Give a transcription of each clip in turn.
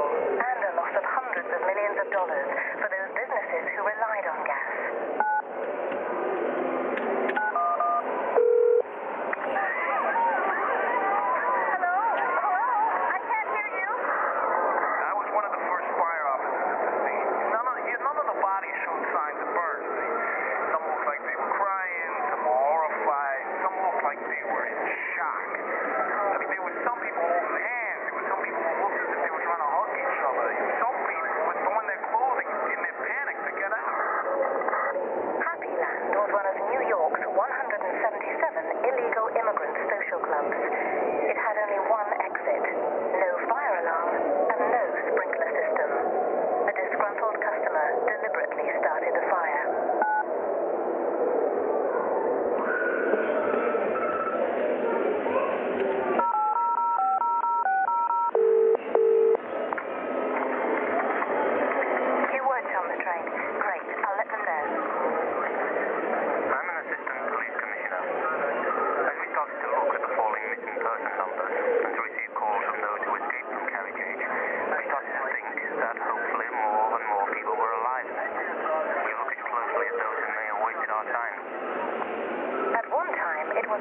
and a loss of hundreds of millions of dollars.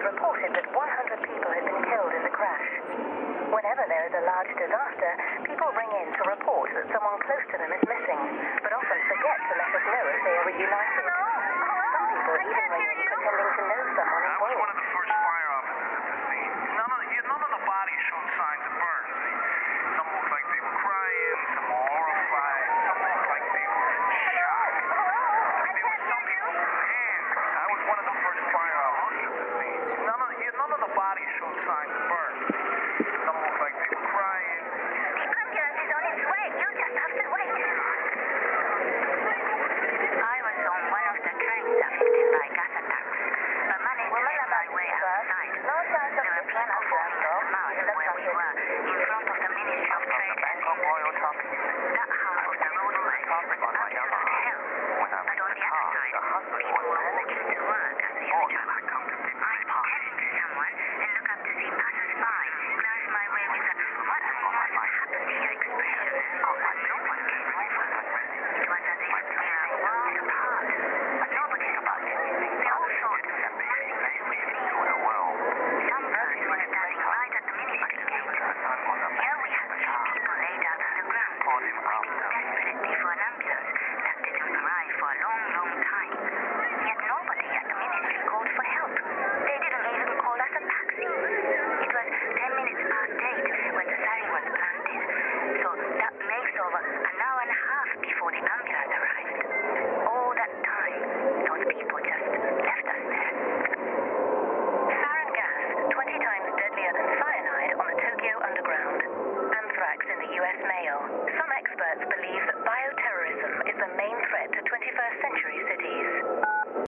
reported that 100 people had been killed in the crash. Whenever there is a large disaster, people ring in to report that someone close to them is missing, but often forget to let us know if they are reunited. Some people even ring in pretending to know someone I was one of the first fire officers. None of, the, bodies showed signs of burns. Some looked like they were crying, some horrified, some looked like they were in shock. There some people with. I was one of the first